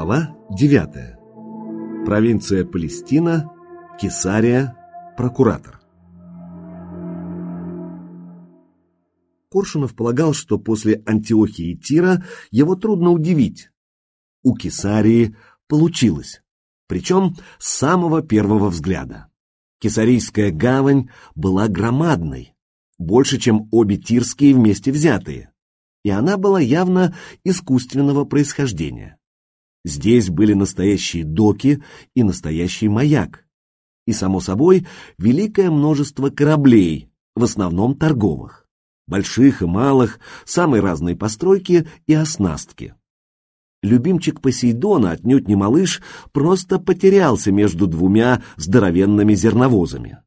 Глава 9. Провинция Палестина, Кесария, прокуратор. Коршунов полагал, что после Антиохии и Тира его трудно удивить. У Кесарии получилось, причем с самого первого взгляда. Кесарийская гавань была громадной, больше, чем обе тирские вместе взятые, и она была явно искусственного происхождения. Здесь были настоящие доки и настоящий маяк, и, само собой, великое множество кораблей, в основном торговых, больших и малых, самой разной постройки и оснастки. Любимчик Посейдона, отнюдь не малыш, просто потерялся между двумя здоровенными зерновозами.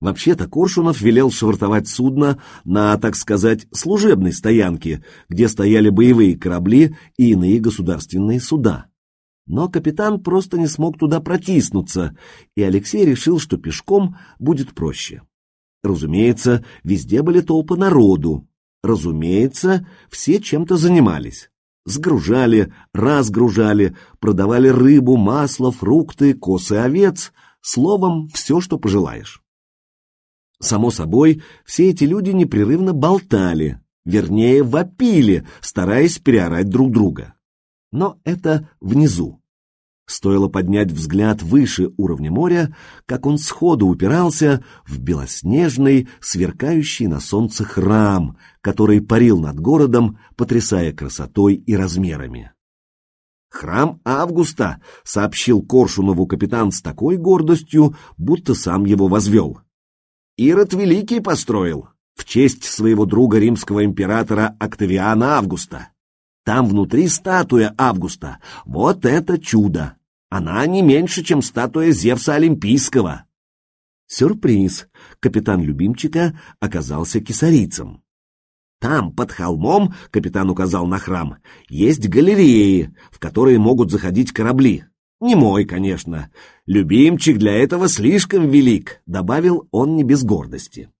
Вообще-то Коршунов велел швартовать судно на, так сказать, служебной стоянке, где стояли боевые корабли и иные государственные суда. Но капитан просто не смог туда протиснуться, и Алексей решил, что пешком будет проще. Разумеется, везде были толпы народу. Разумеется, все чем-то занимались. Сгружали, разгружали, продавали рыбу, масло, фрукты, косы овец, словом, все, что пожелаешь. Само собой, все эти люди непрерывно болтали, вернее, вопили, стараясь переорать друг друга. Но это внизу. Стоило поднять взгляд выше уровня моря, как он сходу упирался в белоснежный, сверкающий на солнце храм, который парил над городом, потрясая красотой и размерами. «Храм Августа», — сообщил Коршунову капитан с такой гордостью, будто сам его возвел. Ирод Великий построил в честь своего друга римского императора Октавиана Августа. Там внутри статуя Августа. Вот это чудо! Она не меньше, чем статуя Зевса Олимпийского. Сюрприз! Капитан Любимчика оказался кесарийцем. Там, под холмом, капитан указал на храм, есть галереи, в которые могут заходить корабли. Не мой, конечно. Любимчик для этого слишком велик, добавил он не без гордости.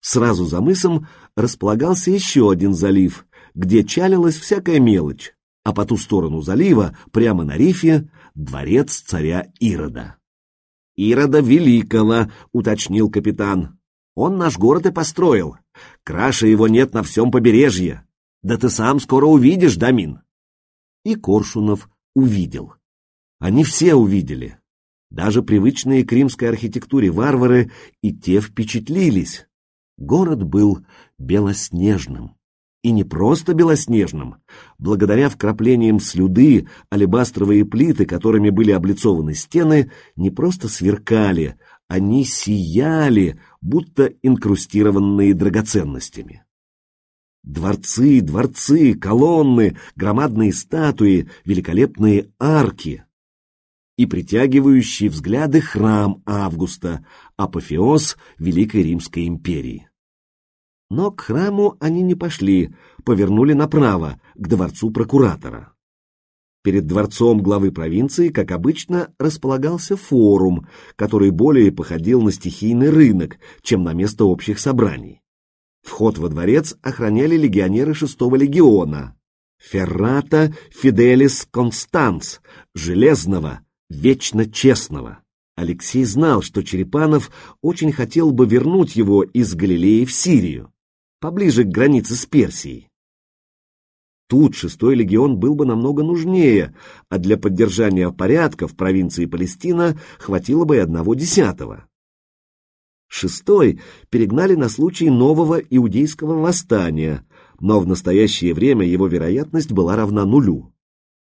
Сразу за мысом располагался еще один залив, где чалилась всякая мелочь, а по ту сторону залива, прямо на рифе, дворец царя Ирода. «Ирода Великого», — уточнил капитан. «Он наш город и построил. Краше его нет на всем побережье. Да ты сам скоро увидишь, Дамин». И Коршунов увидел. Они все увидели. Даже привычные к римской архитектуре варвары и те впечатлились. Город был белоснежным. И не просто белоснежным. Благодаря вкраплениям слюды, алебастровые плиты, которыми были облицованы стены, не просто сверкали, они сияли, будто инкрустированные драгоценностями. Дворцы, дворцы, колонны, громадные статуи, великолепные арки и притягивающий взгляды храм Августа, апофеоз Великой Римской империи. Но к храму они не пошли, повернули направо, к дворцу прокуратора. Перед дворцом главы провинции, как обычно, располагался форум, который более походил на стихийный рынок, чем на место общих собраний. Вход во дворец охраняли легионеры шестого легиона. Феррата Фиделис Констанс, Железного, вечно честного. Алексей знал, что Черепанов очень хотел бы вернуть его из Галилеи в Сирию, поближе к границе с Персией. Тут шестой легион был бы намного нужнее, а для поддержания порядка в провинции Палестина хватило бы и одного десятого. Шестой перегнали на случай нового иудейского восстания, но в настоящее время его вероятность была равна нулю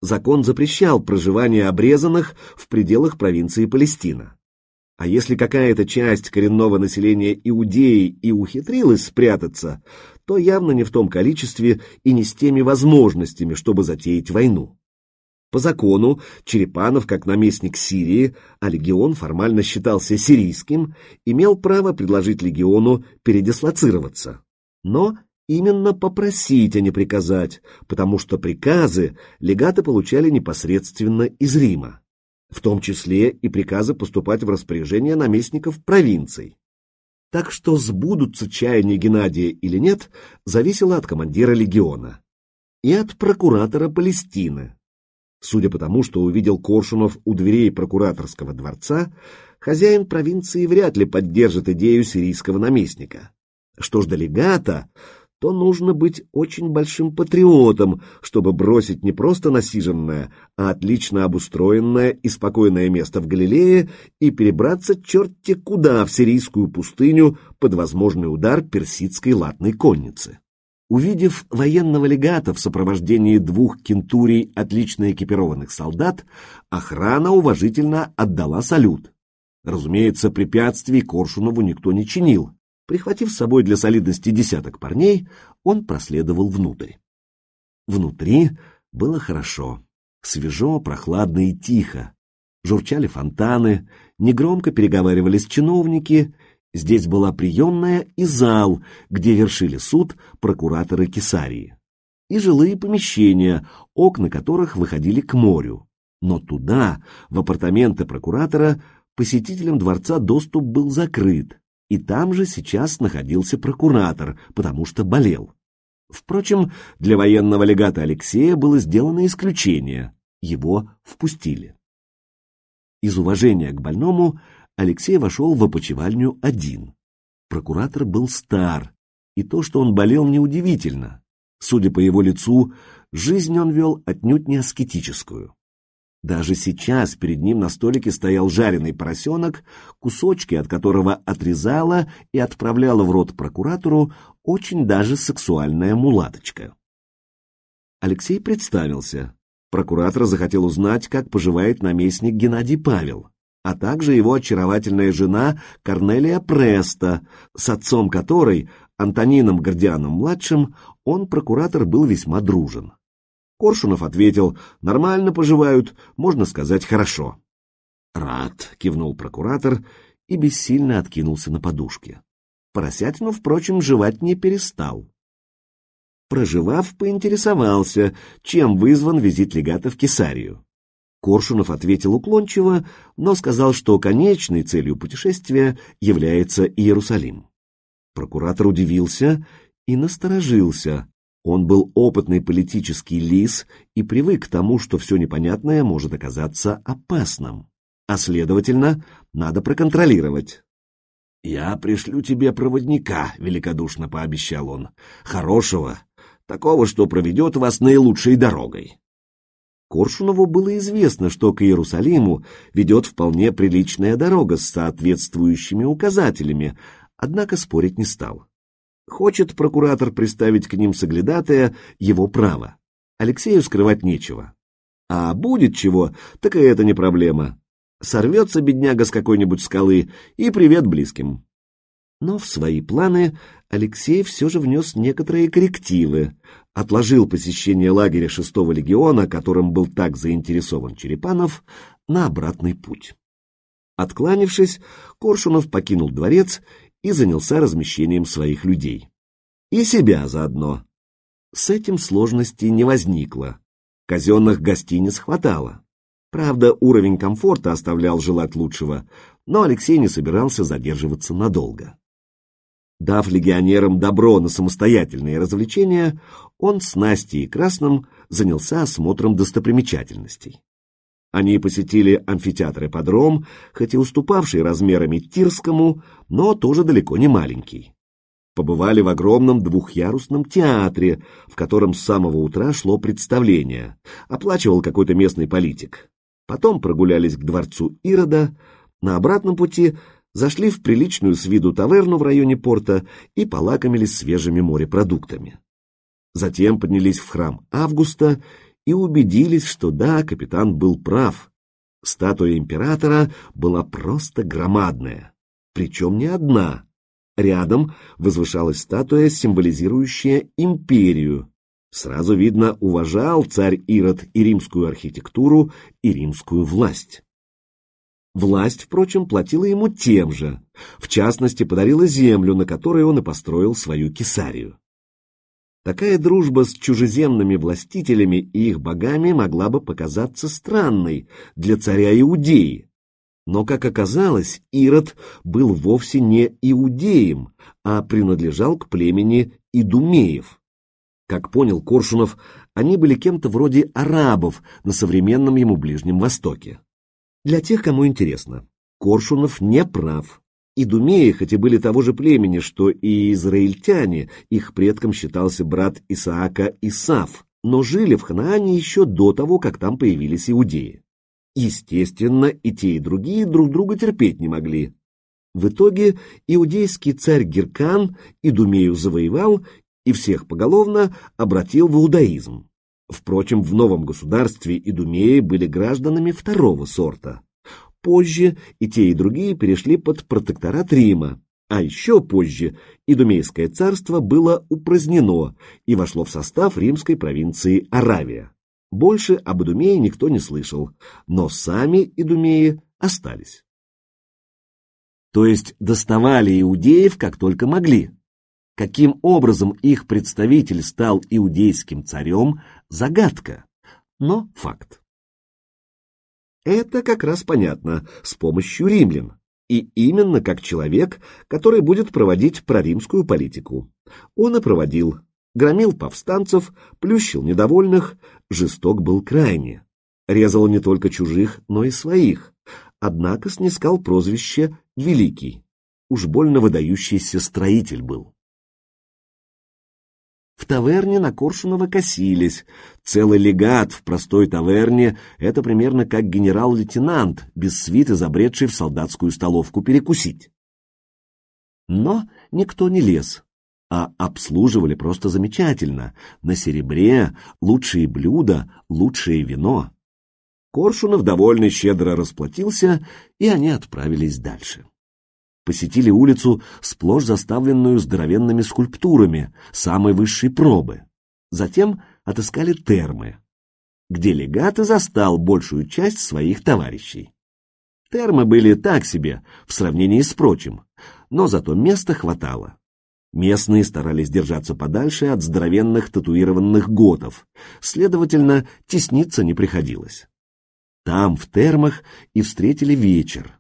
закон запрещал проживание обрезанных в пределах провинции Палестина. А если какая-то часть коренного населения Иудеи и ухитрилась спрятаться, то явно не в том количестве и не с теми возможностями, чтобы затеять войну. По закону Черепанов, как наместник Сирии, а легион формально считался сирийским, имел право предложить легиону передислоцироваться. Но именно попросить, а не приказать, потому что приказы легаты получали непосредственно из Рима, в том числе и приказы поступать в распоряжение наместников провинций. Так что сбудутся чаяния Геннадия или нет, зависело от командира легиона и от прокуратора Палестины. Судя по тому, что увидел Коршунов у дверей прокураторского дворца, хозяин провинции вряд ли поддержит идею сирийского наместника. Что ж до легата, то нужно быть очень большим патриотом, чтобы бросить не просто насиженное, а отлично обустроенное и спокойное место в Галилее и перебраться черти куда в сирийскую пустыню под возможный удар персидской латной конницы. Увидев военного легата в сопровождении двух кентурий отлично экипированных солдат, охрана уважительно отдала салют. Разумеется, препятствий Коршунову никто не чинил. Прихватив с собой для солидности десяток парней, он проследовал внутрь. Внутри было хорошо, свежо, прохладно и тихо. Журчали фонтаны, негромко переговаривались чиновники, здесь была приемная и зал, где вершили суд прокураторы Кесарии, и жилые помещения, окна которых выходили к морю. Но туда, в апартаменты прокуратора, посетителям дворца доступ был закрыт, и там же сейчас находился прокуратор, потому что болел. Впрочем, для военного легата Алексея было сделано исключение, его впустили. Из уважения к больному Алексей вошел в опочивальню один. Прокуратор был стар, и то, что он болел, неудивительно. Судя по его лицу, жизнь он вел отнюдь не аскетическую. Даже сейчас перед ним на столике стоял жареный поросенок, кусочки от которого отрезала и отправляла в рот прокуратору очень даже сексуальная мулаточка. Алексей представился. Прокуратор захотел узнать, как поживает наместник Геннадий Павел, а также его очаровательная жена Корнелия Преста, с отцом которой, Антонином Гордианом-младшим, он, прокуратор, был весьма дружен. Коршунов ответил, нормально поживают, можно сказать, хорошо. Рад, кивнул прокуратор и бессильно откинулся на подушке. Поросятину, впрочем, жевать не перестал. Проживав, поинтересовался, чем вызван визит легата в Кесарию. Коршунов ответил уклончиво, но сказал, что конечной целью путешествия является Иерусалим. Прокуратор удивился и насторожился, он был опытный политический лис и привык к тому, что все непонятное может оказаться опасным, а, следовательно, надо проконтролировать. «Я пришлю тебе проводника», — великодушно пообещал он, — «хорошего, такого, что проведет вас наилучшей дорогой». Коршунову было известно, что к Иерусалиму ведет вполне приличная дорога с соответствующими указателями, однако спорить не стал. Хочет прокуратор приставить к ним соглядатая, его право. Алексею скрывать нечего. А будет чего, так и это не проблема. Сорвется бедняга с какой-нибудь скалы и привет близким. Но в свои планы Алексей все же внес некоторые коррективы, отложил посещение лагеря шестого легиона, которым был так заинтересован Черепанов, на обратный путь. Откланившись, Коршунов покинул дворец и занялся размещением своих людей. И себя заодно. С этим сложностей не возникло. Казенных гостиниц хватало. Правда, уровень комфорта оставлял желать лучшего, но Алексей не собирался задерживаться надолго. Дав легионерам добро на самостоятельные развлечения, он с Настей и Красным занялся осмотром достопримечательностей. Они посетили амфитеатр и подром, хоть и уступавший размерами Тирскому, но тоже далеко не маленький. Побывали в огромном двухъярусном театре, в котором с самого утра шло представление, оплачивал какой-то местный политик. Потом прогулялись к дворцу Ирода, на обратном пути зашли в приличную с виду таверну в районе порта и полакомились свежими морепродуктами. Затем поднялись в храм Августа и убедились, что да, капитан был прав. Статуя императора была просто громадная, причем не одна. Рядом возвышалась статуя, символизирующая империю. Сразу видно, уважал царь Ирод и римскую архитектуру, и римскую власть. Власть, впрочем, платила ему тем же, в частности, подарила землю, на которой он и построил свою Кесарию. Такая дружба с чужеземными властителями и их богами могла бы показаться странной для царя Иудеи. Но, как оказалось, Ирод был вовсе не иудеем, а принадлежал к племени идумеев. Как понял Коршунов, они были кем-то вроде арабов на современном ему Ближнем Востоке. Для тех, кому интересно, Коршунов не прав. Идумеи, хоть и были того же племени, что и израильтяне, их предком считался брат Исаака Исав, но жили в Ханаане еще до того, как там появились иудеи. Естественно, и те, и другие друг друга терпеть не могли. В итоге иудейский царь Геркан Идумею завоевал и всех поголовно обратил в иудаизм. Впрочем, в новом государстве Идумеи были гражданами второго сорта. Позже и те, и другие перешли под протекторат Рима, а еще позже Идумейское царство было упразднено и вошло в состав римской провинции Аравия. Больше об Идумее никто не слышал, но сами Идумеи остались. То есть доставали иудеев как только могли. Каким образом их представитель стал иудейским царем – загадка, но факт. Это как раз понятно, с помощью римлян. И именно как человек, который будет проводить проримскую политику. Он и проводил. Громил повстанцев, плющил недовольных, жесток был крайне. Резал не только чужих, но и своих. Однако снискал прозвище «Великий». Уж больно выдающийся строитель был. В таверне на Коршунова косились. Целый легат в простой таверне — это примерно как генерал-лейтенант, без свиты забредший в солдатскую столовку перекусить. Но никто не лез, а обслуживали просто замечательно. На серебре лучшие блюда, лучшее вино. Коршунов довольно щедро расплатился, и они отправились дальше посетили улицу, сплошь заставленную здоровенными скульптурами самой высшей пробы. Затем отыскали термы, где легат и застал большую часть своих товарищей. Термы были так себе в сравнении с прочим, но зато места хватало. Местные старались держаться подальше от здоровенных татуированных готов, следовательно, тесниться не приходилось. Там, в термах, и встретили вечер,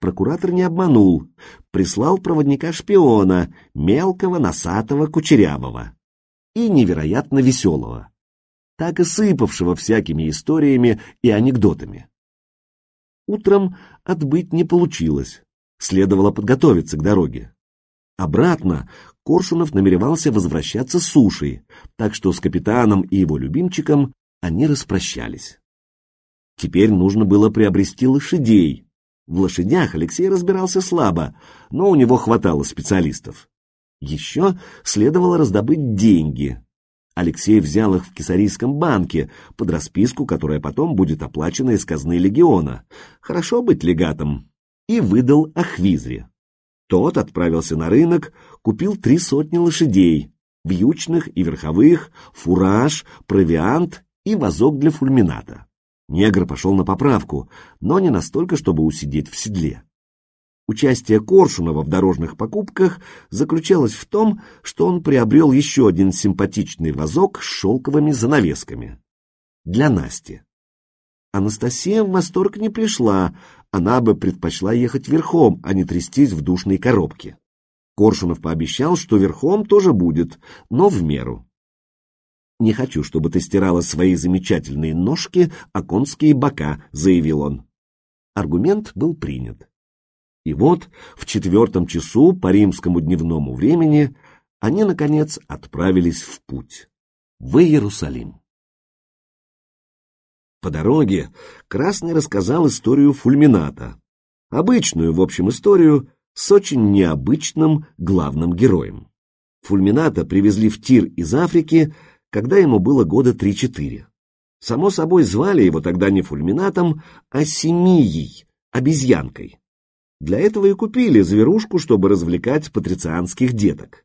Прокуратор не обманул, прислал проводника-шпиона, мелкого, носатого, кучерявого и невероятно веселого, так и сыпавшего всякими историями и анекдотами. Утром отбыть не получилось, следовало подготовиться к дороге. Обратно Коршунов намеревался возвращаться с сушей, так что с капитаном и его любимчиком они распрощались. Теперь нужно было приобрести лошадей, в лошадях Алексей разбирался слабо, но у него хватало специалистов. Еще следовало раздобыть деньги. Алексей взял их в Кесарийском банке под расписку, которая потом будет оплачена из казны легиона. Хорошо быть легатом. И выдал Ахвизре. Тот отправился на рынок, купил три сотни лошадей, вьючных и верховых, фураж, провиант и вазок для фульмината. Негр пошел на поправку, но не настолько, чтобы усидеть в седле. Участие Коршунова в дорожных покупках заключалось в том, что он приобрел еще один симпатичный вазок с шелковыми занавесками. Для Насти. Анастасия в восторг не пришла, она бы предпочла ехать верхом, а не трястись в душной коробке. Коршунов пообещал, что верхом тоже будет, но в меру. «Не хочу, чтобы ты стирала свои замечательные ножки, а конские бока», — заявил он. Аргумент был принят. И вот в четвертом часу по римскому дневному времени они, наконец, отправились в путь, в Иерусалим. По дороге Красный рассказал историю фульмината, обычную, в общем, историю с очень необычным главным героем. Фульмината привезли в Тир из Африки когда ему было года три-четыре. Само собой, звали его тогда не фульминатом, а семией, обезьянкой. Для этого и купили зверушку, чтобы развлекать патрицианских деток.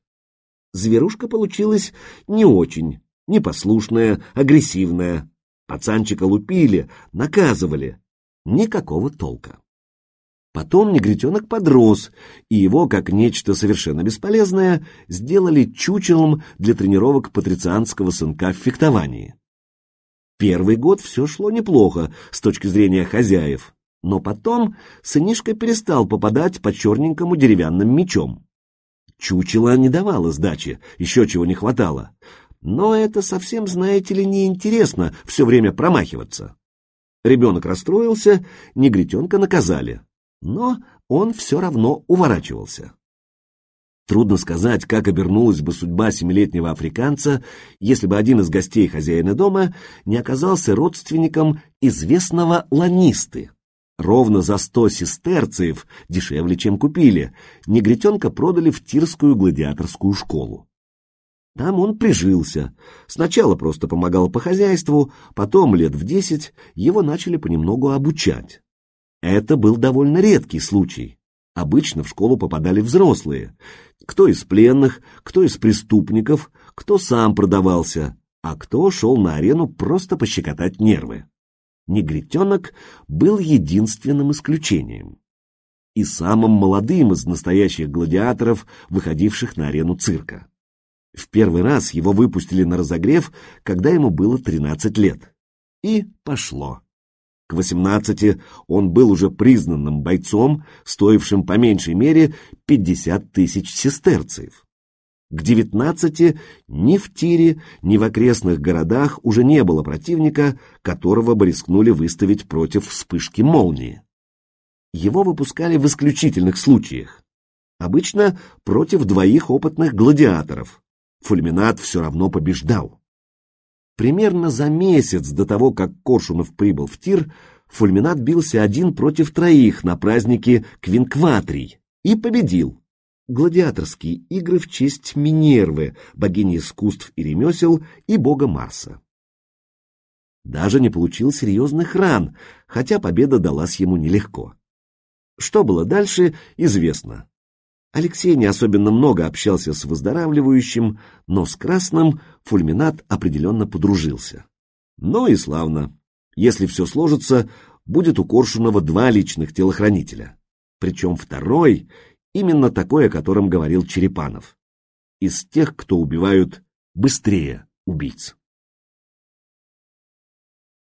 Зверушка получилась не очень, непослушная, агрессивная. Пацанчика лупили, наказывали. Никакого толка. Потом негритенок подрос, и его, как нечто совершенно бесполезное, сделали чучелом для тренировок патрицианского сынка в фехтовании. Первый год все шло неплохо с точки зрения хозяев, но потом сынишка перестал попадать по черненькому деревянным мечом. Чучело не давало сдачи, еще чего не хватало. Но это совсем, знаете ли, неинтересно все время промахиваться. Ребенок расстроился, негритенка наказали, но он все равно уворачивался. Трудно сказать, как обернулась бы судьба семилетнего африканца, если бы один из гостей хозяина дома не оказался родственником известного ланисты. Ровно за сто сестерциев, дешевле, чем купили, негритенка продали в Тирскую гладиаторскую школу. Там он прижился. Сначала просто помогал по хозяйству, потом, лет в десять, его начали понемногу обучать. Это был довольно редкий случай. Обычно в школу попадали взрослые. Кто из пленных, кто из преступников, кто сам продавался, а кто шел на арену просто пощекотать нервы. Негритенок был единственным исключением. И самым молодым из настоящих гладиаторов, выходивших на арену цирка. В первый раз его выпустили на разогрев, когда ему было 13 лет. И пошло. К 18 он был уже признанным бойцом, стоившим по меньшей мере 50 тысяч сестерцев. К 19 ни в Тире, ни в окрестных городах уже не было противника, которого бы рискнули выставить против вспышки молнии. Его выпускали в исключительных случаях. Обычно против двоих опытных гладиаторов. Фульминат все равно побеждал. Примерно за месяц до того, как Коршунов прибыл в Тир, Фульминат бился один против троих на празднике Квинкватрий и победил. Гладиаторские игры в честь Минервы, богини искусств и ремесел, и бога Марса. Даже не получил серьезных ран, хотя победа далась ему нелегко. Что было дальше, известно. Алексей не особенно много общался с выздоравливающим, но с Красным Фульминат определенно подружился. Ну и славно. Если все сложится, будет у Коршунова два личных телохранителя. Причем второй — именно такой, о котором говорил Черепанов. Из тех, кто убивают быстрее убийц.